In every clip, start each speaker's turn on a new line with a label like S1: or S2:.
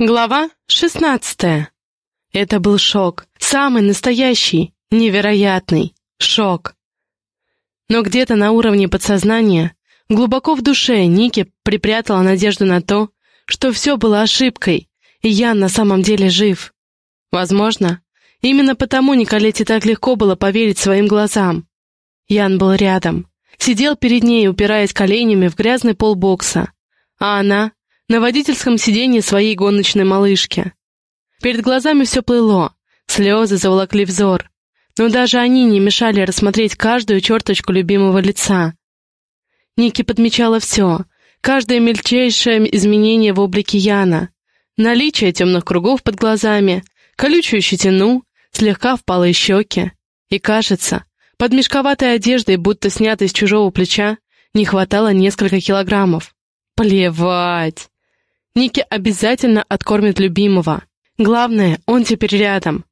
S1: Глава шестнадцатая. Это был шок. Самый настоящий, невероятный шок. Но где-то на уровне подсознания, глубоко в душе, Ники припрятала надежду на то, что все было ошибкой, и Ян на самом деле жив. Возможно, именно потому Николете так легко было поверить своим глазам. Ян был рядом, сидел перед ней, упираясь коленями в грязный пол бокса, а она на водительском сиденье своей гоночной малышки. Перед глазами все плыло, слезы заволокли взор, но даже они не мешали рассмотреть каждую черточку любимого лица. Ники подмечала все, каждое мельчайшее изменение в облике Яна, наличие темных кругов под глазами, колючую щетину, слегка впалые щеки. И кажется, под мешковатой одеждой, будто снятой с чужого плеча, не хватало несколько килограммов. Плевать! Ники обязательно откормит любимого. Главное, он теперь рядом.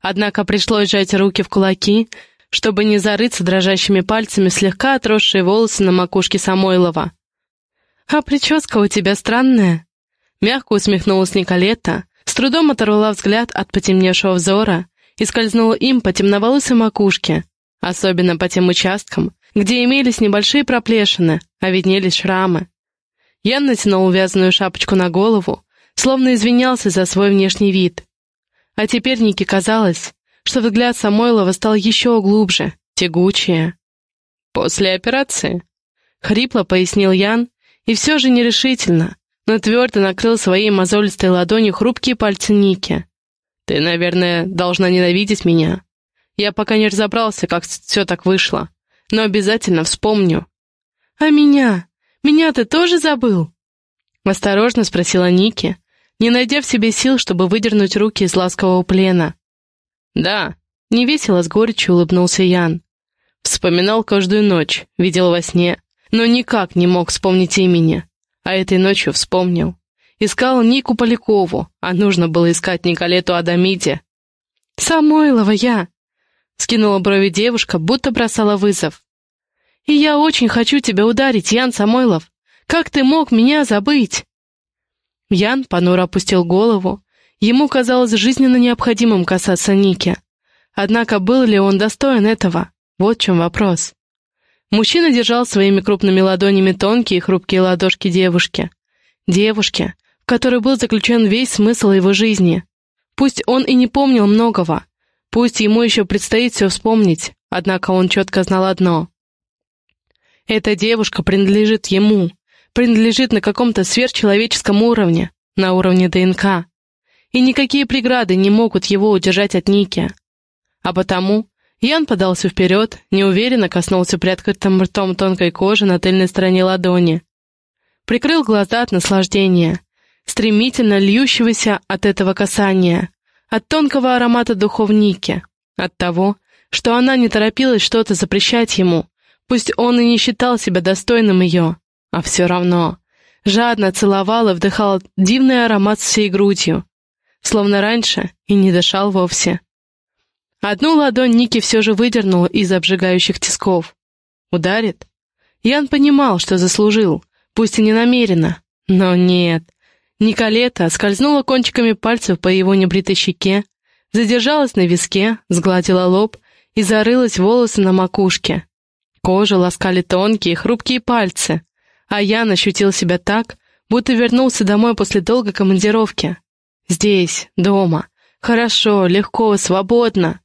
S1: Однако пришлось сжать руки в кулаки, чтобы не зарыться дрожащими пальцами слегка отросшие волосы на макушке Самойлова. «А прическа у тебя странная», — мягко усмехнулась Николета, с трудом оторвала взгляд от потемневшего взора и скользнула им по темноволосой макушке, особенно по тем участкам, где имелись небольшие проплешины, а виднелись шрамы. Ян натянул вязаную шапочку на голову, словно извинялся за свой внешний вид. А теперь Нике казалось, что взгляд Самойлова стал еще глубже, тягучее. «После операции», — хрипло пояснил Ян, и все же нерешительно, но твердо накрыл своей мозолистой ладонью хрупкие пальцы Ники. «Ты, наверное, должна ненавидеть меня. Я пока не разобрался, как все так вышло, но обязательно вспомню». «А меня?» Меня ты тоже забыл?» Осторожно спросила Ники, не найдя в себе сил, чтобы выдернуть руки из ласкового плена. «Да», — невесело с горечью улыбнулся Ян. Вспоминал каждую ночь, видел во сне, но никак не мог вспомнить имени. А этой ночью вспомнил. Искал Нику Полякову, а нужно было искать Николету Адамиде. «Самойлова я!» — скинула брови девушка, будто бросала вызов. И я очень хочу тебя ударить, Ян Самойлов. Как ты мог меня забыть?» Ян понуро опустил голову. Ему казалось жизненно необходимым касаться Ники. Однако был ли он достоин этого? Вот в чем вопрос. Мужчина держал своими крупными ладонями тонкие и хрупкие ладошки девушки. Девушки, в которой был заключен весь смысл его жизни. Пусть он и не помнил многого, пусть ему еще предстоит все вспомнить, однако он четко знал одно. Эта девушка принадлежит ему, принадлежит на каком-то сверхчеловеческом уровне, на уровне ДНК. И никакие преграды не могут его удержать от Ники. А потому Ян подался вперед, неуверенно коснулся приоткрытым ртом тонкой кожи на тыльной стороне ладони. Прикрыл глаза от наслаждения, стремительно льющегося от этого касания, от тонкого аромата духовники, от того, что она не торопилась что-то запрещать ему, Пусть он и не считал себя достойным ее, а все равно жадно целовал и вдыхал дивный аромат всей грудью, словно раньше и не дышал вовсе. Одну ладонь Ники все же выдернула из обжигающих тисков. Ударит? Ян понимал, что заслужил, пусть и не намеренно, но нет. Николета скользнула кончиками пальцев по его небритой щеке, задержалась на виске, сгладила лоб и зарылась волосы на макушке, Кожу ласкали тонкие, хрупкие пальцы, а Ян ощутил себя так, будто вернулся домой после долгой командировки. Здесь, дома. Хорошо, легко, свободно.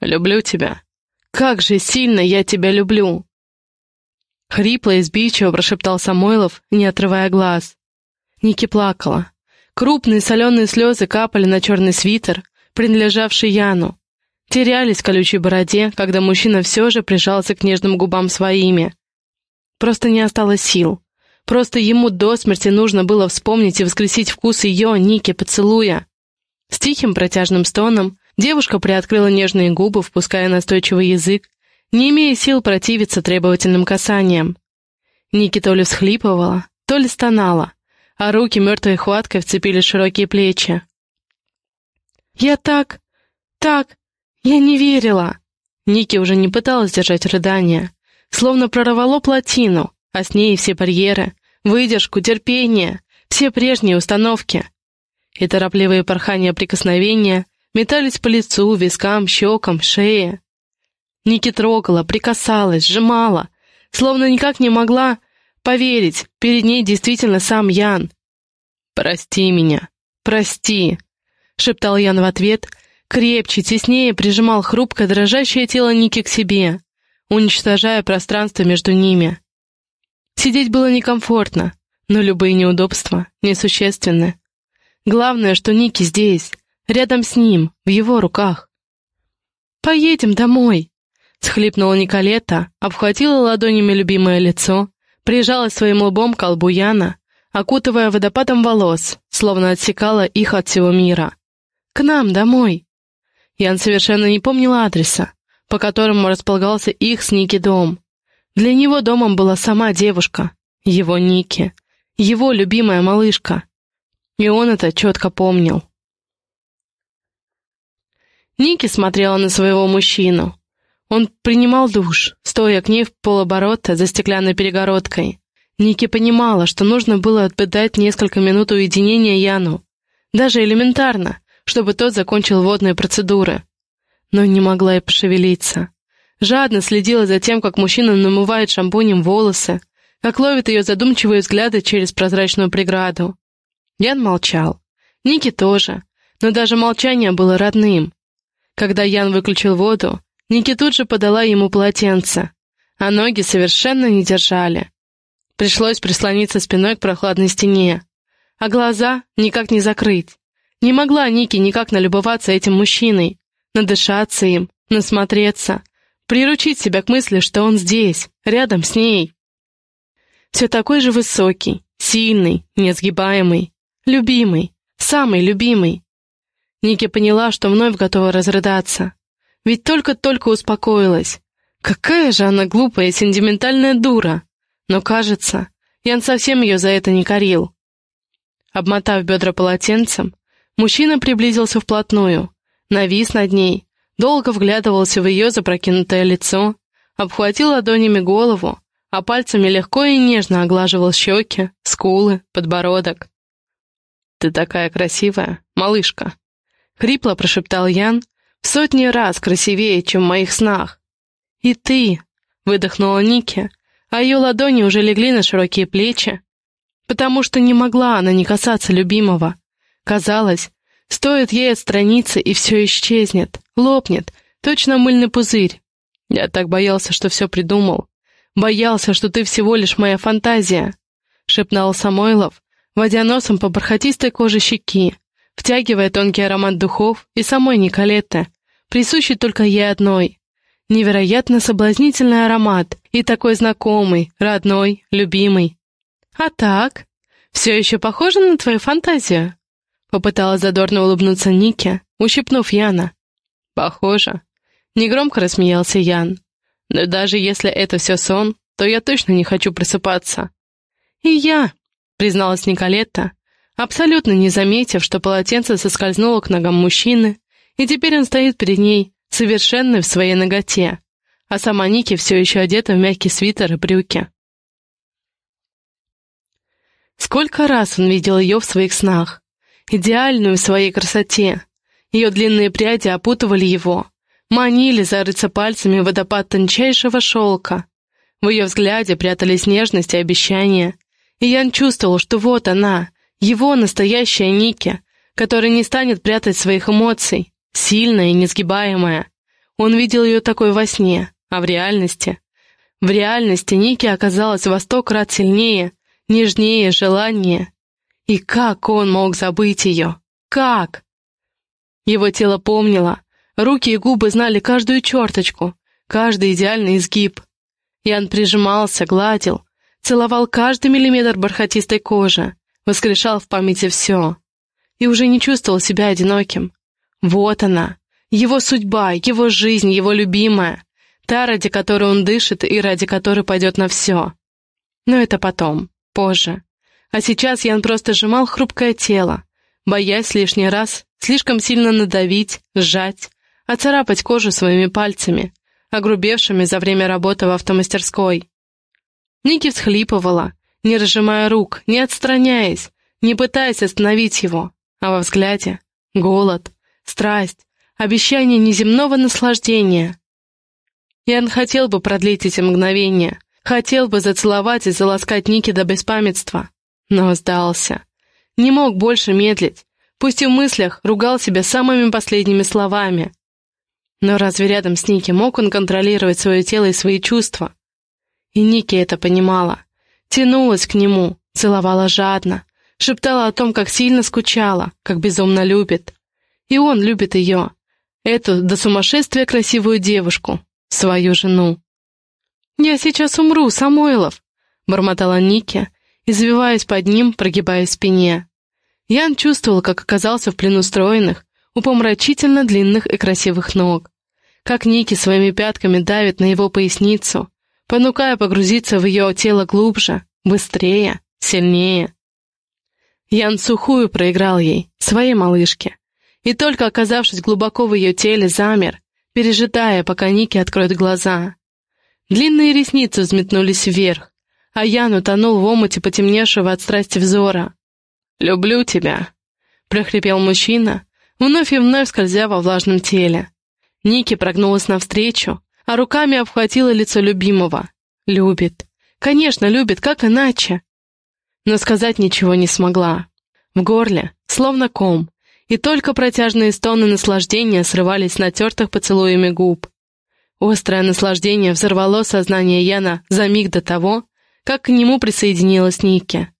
S1: Люблю тебя. Как же сильно я тебя люблю. Хрипло и сбивчиво прошептал Самойлов, не отрывая глаз. Ники плакала. Крупные соленые слезы капали на черный свитер, принадлежавший Яну терялись в колючей бороде, когда мужчина все же прижался к нежным губам своими. Просто не осталось сил. Просто ему до смерти нужно было вспомнить и воскресить вкус ее, Ники, поцелуя. С тихим протяжным стоном девушка приоткрыла нежные губы, впуская настойчивый язык, не имея сил противиться требовательным касаниям. Ники то ли всхлипывала, то ли стонала, а руки мертвой хваткой вцепили широкие плечи. «Я так... так... Я не верила. Ники уже не пыталась держать рыдания. Словно прорвало плотину, а с ней все барьеры, выдержку, терпение, все прежние установки. и торопливые порхания прикосновения метались по лицу, вискам, щекам, шее. Ники трогала, прикасалась, сжимала, словно никак не могла поверить, перед ней действительно сам Ян. «Прости меня, прости», — шептал Ян в ответ, крепче, теснее прижимал хрупкое, дрожащее тело Ники к себе, уничтожая пространство между ними. Сидеть было некомфортно, но любые неудобства несущественны. Главное, что Ники здесь, рядом с ним, в его руках. «Поедем домой!» — схлипнула Николета, обхватила ладонями любимое лицо, прижалась своим лбом к колбу Яна, окутывая водопадом волос, словно отсекала их от всего мира. «К нам, домой!» Ян совершенно не помнил адреса, по которому располагался их с Ники дом. Для него домом была сама девушка, его Ники, его любимая малышка. И он это четко помнил. Ники смотрела на своего мужчину. Он принимал душ, стоя к ней в полоборота за стеклянной перегородкой. Ники понимала, что нужно было отдать несколько минут уединения Яну. Даже элементарно, чтобы тот закончил водные процедуры. Но не могла и пошевелиться. Жадно следила за тем, как мужчина намывает шампунем волосы, как ловит ее задумчивые взгляды через прозрачную преграду. Ян молчал. Ники тоже, но даже молчание было родным. Когда Ян выключил воду, Ники тут же подала ему полотенце, а ноги совершенно не держали. Пришлось прислониться спиной к прохладной стене, а глаза никак не закрыть. Не могла Ники никак налюбоваться этим мужчиной, надышаться им, насмотреться, приручить себя к мысли, что он здесь, рядом с ней все такой же высокий, сильный, несгибаемый, любимый, самый любимый. Ники поняла, что вновь готова разрыдаться. Ведь только-только успокоилась. Какая же она глупая сентиментальная дура. Но, кажется, Ян совсем ее за это не корил. Обмотав бедра полотенцем, мужчина приблизился вплотную, навис над ней, долго вглядывался в ее запрокинутое лицо, обхватил ладонями голову, а пальцами легко и нежно оглаживал щеки, скулы, подбородок. «Ты такая красивая, малышка!» — хрипло прошептал Ян, в сотни раз красивее, чем в моих снах. «И ты!» — выдохнула Ники, а ее ладони уже легли на широкие плечи, потому что не могла она не касаться любимого. Казалось, стоит ей отстраниться, и все исчезнет, лопнет, точно мыльный пузырь. Я так боялся, что все придумал. Боялся, что ты всего лишь моя фантазия», — шепнул Самойлов, водя носом по бархатистой коже щеки, втягивая тонкий аромат духов и самой Николетты, присущий только ей одной. Невероятно соблазнительный аромат и такой знакомый, родной, любимый. «А так? Все еще похоже на твою фантазию?» Попыталась задорно улыбнуться Нике, ущипнув Яна. «Похоже». Негромко рассмеялся Ян. Но даже если это все сон, то я точно не хочу просыпаться. И я, призналась Николетта, абсолютно не заметив, что полотенце соскользнуло к ногам мужчины, и теперь он стоит перед ней, совершенно в своей ноготе, а сама Ники все еще одета в мягкий свитер и брюки. Сколько раз он видел ее в своих снах, идеальную в своей красоте. Ее длинные пряди опутывали его, манили зарыться пальцами водопад тончайшего шелка. В ее взгляде прятались нежность и обещания, и Ян чувствовал, что вот она, его настоящая Ники, которая не станет прятать своих эмоций, сильная и несгибаемая. Он видел ее такой во сне, а в реальности... В реальности Ники оказалась во сто крат сильнее, нежнее, желание. И как он мог забыть ее? Как? Его тело помнило, Руки и губы знали каждую черточку, каждый идеальный изгиб. Ян прижимался, гладил, целовал каждый миллиметр бархатистой кожи, воскрешал в памяти все. И уже не чувствовал себя одиноким. Вот она, его судьба, его жизнь, его любимая, та, ради которой он дышит и ради которой пойдет на все. Но это потом, позже. А сейчас Ян просто сжимал хрупкое тело, боясь лишний раз слишком сильно надавить, сжать, оцарапать кожу своими пальцами, огрубевшими за время работы в автомастерской. Ники всхлипывала, не разжимая рук, не отстраняясь, не пытаясь остановить его. а во взгляде — голод, страсть, обещание неземного наслаждения. Ян хотел бы продлить эти мгновения, хотел бы зацеловать и заласкать Ники до беспамятства, но сдался. Не мог больше медлить, пусть и в мыслях ругал себя самыми последними словами. Но разве рядом с Ники мог он контролировать свое тело и свои чувства? И Ники это понимала. Тянулась к нему, целовала жадно, шептала о том, как сильно скучала, как безумно любит. И он любит ее, эту до сумасшествия красивую девушку, свою жену. «Я сейчас умру, Самойлов!» — бормотала Ники, извиваясь под ним, прогибая спине. Ян чувствовал, как оказался в плену стройных, упомрачительно длинных и красивых ног. Как Ники своими пятками давит на его поясницу, понукая погрузиться в ее тело глубже, быстрее, сильнее. Ян сухую проиграл ей, своей малышке. И только оказавшись глубоко в ее теле, замер, пережидая, пока Ники откроет глаза. Длинные ресницы взметнулись вверх, а Ян утонул в омуте потемневшего от страсти взора. «Люблю тебя», — прохрипел мужчина, вновь и вновь скользя во влажном теле. Ники прогнулась навстречу, а руками обхватила лицо любимого. Любит. Конечно, любит, как иначе? Но сказать ничего не смогла. В горле, словно ком, и только протяжные стоны наслаждения срывались с натертых поцелуями губ. Острое наслаждение взорвало сознание Яна за миг до того, как к нему присоединилась Ники.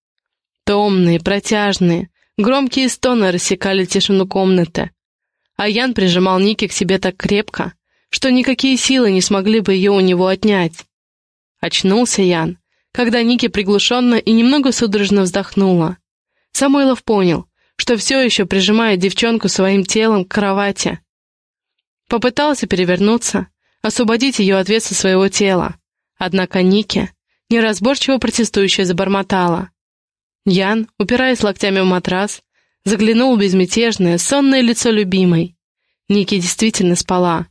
S1: Томные, протяжные, громкие стоны рассекали тишину комнаты, а Ян прижимал Ники к себе так крепко, что никакие силы не смогли бы ее у него отнять. Очнулся Ян, когда Ники приглушенно и немного судорожно вздохнула. Самойлов понял, что все еще прижимает девчонку своим телом к кровати. Попытался перевернуться, освободить ее от веса своего тела, однако Ники, неразборчиво протестующая, забормотала. Ян, упираясь локтями в матрас, заглянул в безмятежное, сонное лицо любимой. Ники действительно спала.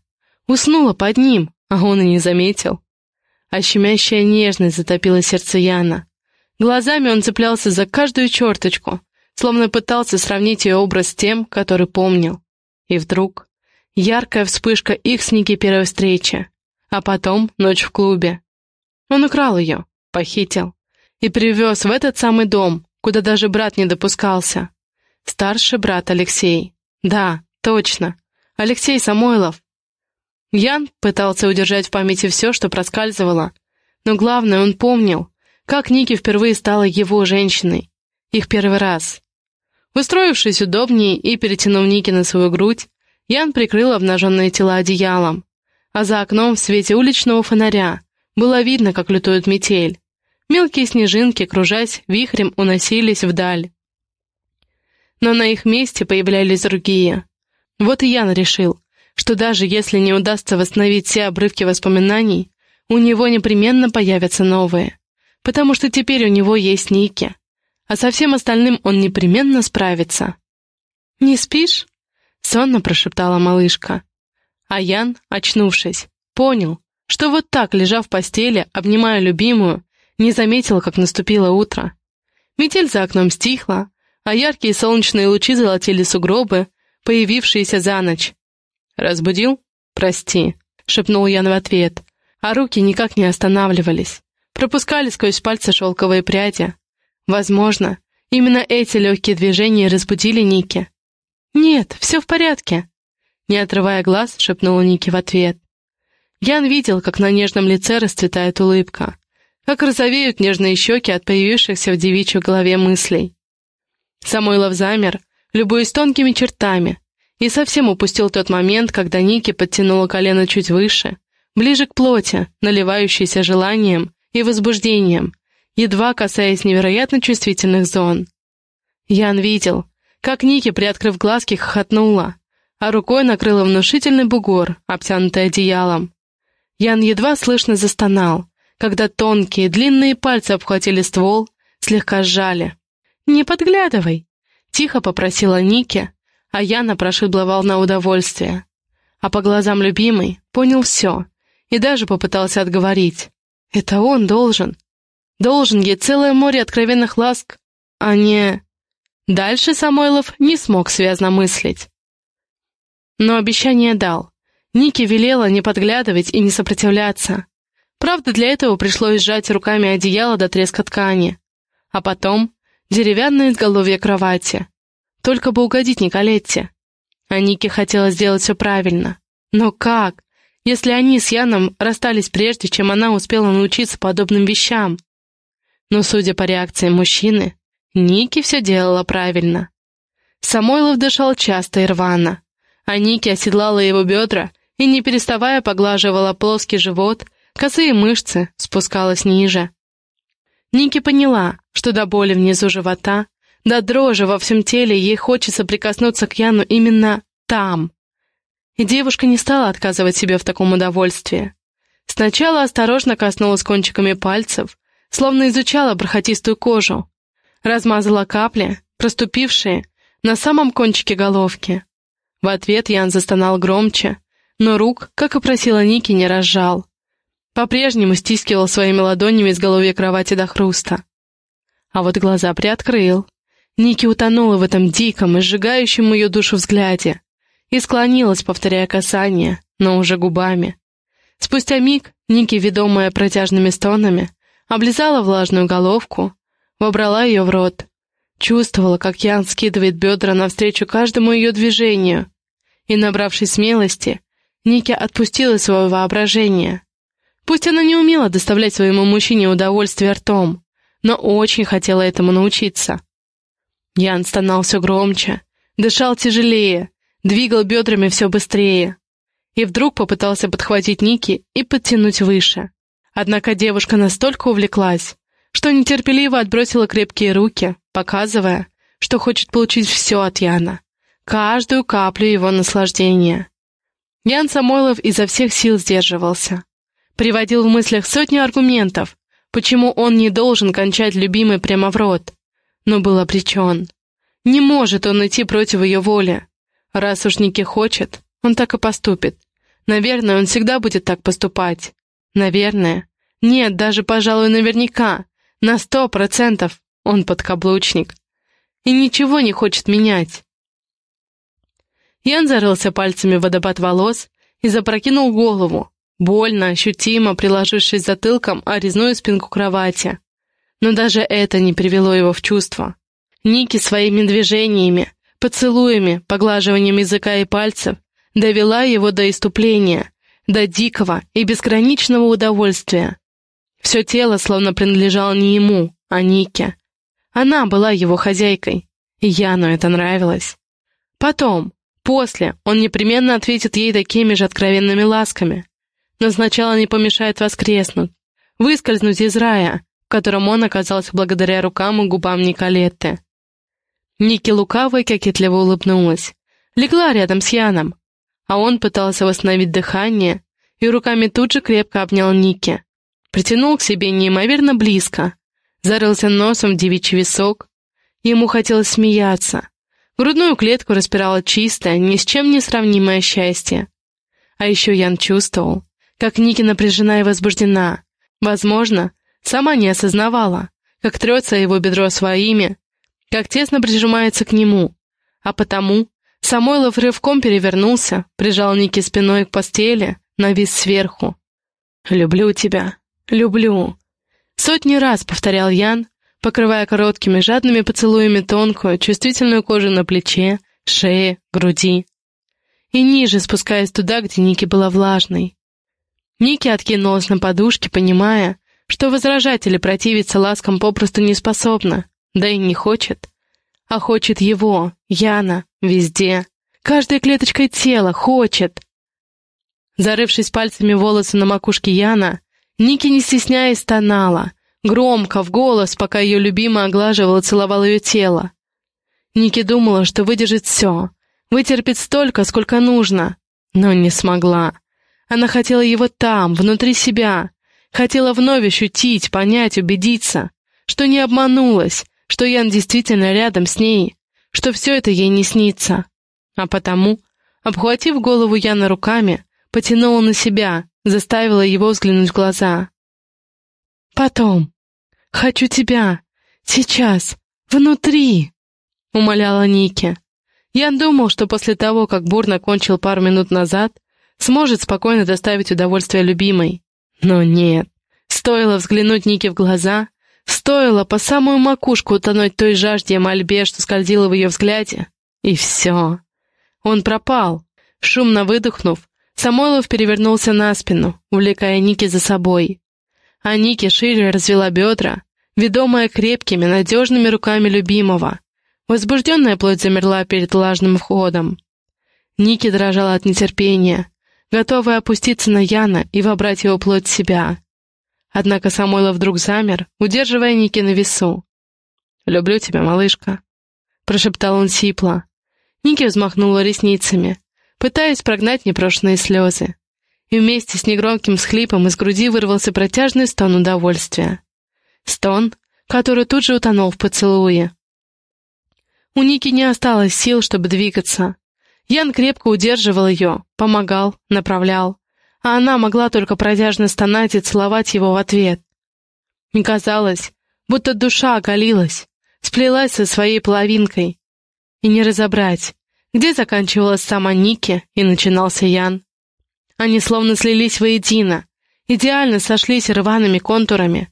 S1: Уснула под ним, а он и не заметил. А нежность затопила сердце Яна. Глазами он цеплялся за каждую черточку, словно пытался сравнить ее образ с тем, который помнил. И вдруг яркая вспышка их с Ники первой встречи, а потом ночь в клубе. Он украл ее, похитил и привез в этот самый дом, куда даже брат не допускался. Старший брат Алексей. Да, точно. Алексей Самойлов. Ян пытался удержать в памяти все, что проскальзывало, но главное, он помнил, как Ники впервые стала его женщиной. Их первый раз. Устроившись удобнее и перетянув Ники на свою грудь, Ян прикрыл обнаженные тела одеялом, а за окном в свете уличного фонаря было видно, как лютует метель. Мелкие снежинки, кружась, вихрем уносились вдаль. Но на их месте появлялись другие. Вот и Ян решил, что даже если не удастся восстановить все обрывки воспоминаний, у него непременно появятся новые, потому что теперь у него есть Ники, а со всем остальным он непременно справится. «Не спишь?» — сонно прошептала малышка. А Ян, очнувшись, понял, что вот так, лежа в постели, обнимая любимую, не заметила, как наступило утро. Метель за окном стихла, а яркие солнечные лучи золотили сугробы, появившиеся за ночь. «Разбудил? Прости», — шепнул Ян в ответ, а руки никак не останавливались, пропускали сквозь пальцы шелковые пряди. Возможно, именно эти легкие движения разбудили Ники. «Нет, все в порядке», — не отрывая глаз, шепнула Ники в ответ. Ян видел, как на нежном лице расцветает улыбка, как розовеют нежные щеки от появившихся в девичьей голове мыслей. Самойлов замер, любуясь тонкими чертами, и совсем упустил тот момент, когда Ники подтянула колено чуть выше, ближе к плоти, наливающейся желанием и возбуждением, едва касаясь невероятно чувствительных зон. Ян видел, как Ники, приоткрыв глазки, хохотнула, а рукой накрыла внушительный бугор, обтянутый одеялом. Ян едва слышно застонал, когда тонкие, длинные пальцы обхватили ствол, слегка сжали. «Не подглядывай!» — тихо попросила Ники, а Яна прошибла волна удовольствия. А по глазам любимой понял все и даже попытался отговорить. Это он должен. Должен ей целое море откровенных ласк, а не... Дальше Самойлов не смог связно мыслить. Но обещание дал. Ники велела не подглядывать и не сопротивляться. Правда, для этого пришлось сжать руками одеяло до треска ткани. А потом деревянное изголовье кровати. Только бы угодить Николетте. А Нике хотела сделать все правильно. Но как, если они с Яном расстались прежде, чем она успела научиться подобным вещам? Но, судя по реакции мужчины, Ники все делала правильно. Самойлов дышал часто и рвано, а Ники оседлала его бедра и, не переставая, поглаживала плоский живот, косые мышцы, спускалась ниже. Ники поняла, что до боли внизу живота, до дрожи во всем теле ей хочется прикоснуться к Яну именно там. И девушка не стала отказывать себе в таком удовольствии. Сначала осторожно коснулась кончиками пальцев, словно изучала бархатистую кожу, размазала капли, проступившие на самом кончике головки. В ответ Ян застонал громче, но рук, как и просила Ники, не разжал. По-прежнему стискивал своими ладонями изголовье кровати до хруста. А вот глаза приоткрыл. Ники утонула в этом диком и сжигающем ее душу взгляде и склонилась, повторяя касание, но уже губами. Спустя миг Ники, ведомая протяжными стонами, облизала влажную головку, вобрала ее в рот. Чувствовала, как Ян скидывает бедра навстречу каждому ее движению. И, набравшись смелости, Ники отпустила свое воображение. Пусть она не умела доставлять своему мужчине удовольствие ртом, но очень хотела этому научиться. Ян стонал все громче, дышал тяжелее, двигал бедрами все быстрее. И вдруг попытался подхватить Ники и подтянуть выше. Однако девушка настолько увлеклась, что нетерпеливо отбросила крепкие руки, показывая, что хочет получить все от Яна, каждую каплю его наслаждения. Ян Самойлов изо всех сил сдерживался. Приводил в мыслях сотни аргументов, почему он не должен кончать любимый прямо в рот, но был обречен. Не может он идти против ее воли. Раз уж Ники хочет, он так и поступит. Наверное, он всегда будет так поступать. Наверное. Нет, даже, пожалуй, наверняка. На сто процентов он подкаблучник. И ничего не хочет менять. Ян зарылся пальцами в водопад волос и запрокинул голову, больно, ощутимо приложившись затылком о резную спинку кровати. Но даже это не привело его в чувство. Ники своими движениями, поцелуями, поглаживанием языка и пальцев довела его до иступления, до дикого и безграничного удовольствия. Все тело словно принадлежало не ему, а Нике. Она была его хозяйкой, и Яну это нравилось. Потом, после, он непременно ответит ей такими же откровенными ласками. Но сначала не помешает воскреснуть, выскользнуть из рая, в котором он оказался благодаря рукам и губам Николетты. Ники лукаво кокетливо улыбнулась. Легла рядом с Яном, а он пытался восстановить дыхание и руками тут же крепко обнял Ники. Притянул к себе неимоверно близко, зарылся носом в девичий висок. Ему хотелось смеяться. Грудную клетку распирало чистое, ни с чем не сравнимое счастье. А еще Ян чувствовал, как Ники напряжена и возбуждена. Возможно, сама не осознавала, как трется его бедро своими, как тесно прижимается к нему. А потому Самойлов рывком перевернулся, прижал Ники спиной к постели, навис сверху. «Люблю тебя», «Люблю». Сотни раз повторял Ян, покрывая короткими жадными поцелуями тонкую, чувствительную кожу на плече, шее, груди. И ниже, спускаясь туда, где Ники была влажной. Ники откинулась на подушке, понимая, что возражать или противиться ласкам попросту не способна, да и не хочет. А хочет его, Яна, везде. Каждой клеточкой тела хочет. Зарывшись пальцами волосы на макушке Яна, Ники, не стесняясь, стонала, громко, в голос, пока ее любимый оглаживал и целовал ее тело. Ники думала, что выдержит все, вытерпит столько, сколько нужно, но не смогла. Она хотела его там, внутри себя, хотела вновь ощутить, понять, убедиться, что не обманулась, что Ян действительно рядом с ней, что все это ей не снится. А потому, обхватив голову Яна руками, потянула на себя, заставила его взглянуть в глаза. «Потом. Хочу тебя. Сейчас. Внутри!» — умоляла Ники. Ян думал, что после того, как бурно кончил пару минут назад, сможет спокойно доставить удовольствие любимой. Но нет. Стоило взглянуть Нике в глаза, стоило по самую макушку утонуть той жажде мольбе, что скользила в ее взгляде, и все. Он пропал. Шумно выдохнув, Самойлов перевернулся на спину, увлекая Ники за собой. А Ники шире развела бедра, ведомая крепкими, надежными руками любимого. Возбужденная плоть замерла перед влажным входом. Ники дрожала от нетерпения, готовая опуститься на Яна и вобрать его плоть в себя. Однако Самойлов вдруг замер, удерживая Ники на весу. «Люблю тебя, малышка», — прошептал он сипло. Ники взмахнула ресницами, пытаясь прогнать непрошенные слезы. И вместе с негромким схлипом из груди вырвался протяжный стон удовольствия. Стон, который тут же утонул в поцелуе. У Ники не осталось сил, чтобы двигаться. Ян крепко удерживал ее, помогал, направлял, а она могла только протяжно стонать и целовать его в ответ. И казалось, будто душа оголилась, сплелась со своей половинкой. И не разобрать, где заканчивалась сама Ники и начинался Ян. Они словно слились воедино, идеально сошлись рваными контурами.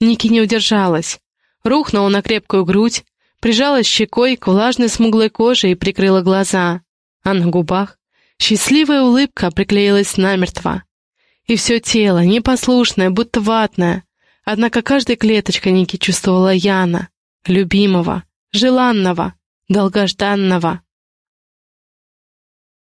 S1: Ники не удержалась, рухнула на крепкую грудь, прижалась щекой к влажной смуглой коже и прикрыла глаза, а на губах счастливая улыбка приклеилась намертво. И все тело, непослушное, будто ватное, однако каждая клеточка Ники чувствовала Яна, любимого, желанного, долгожданного.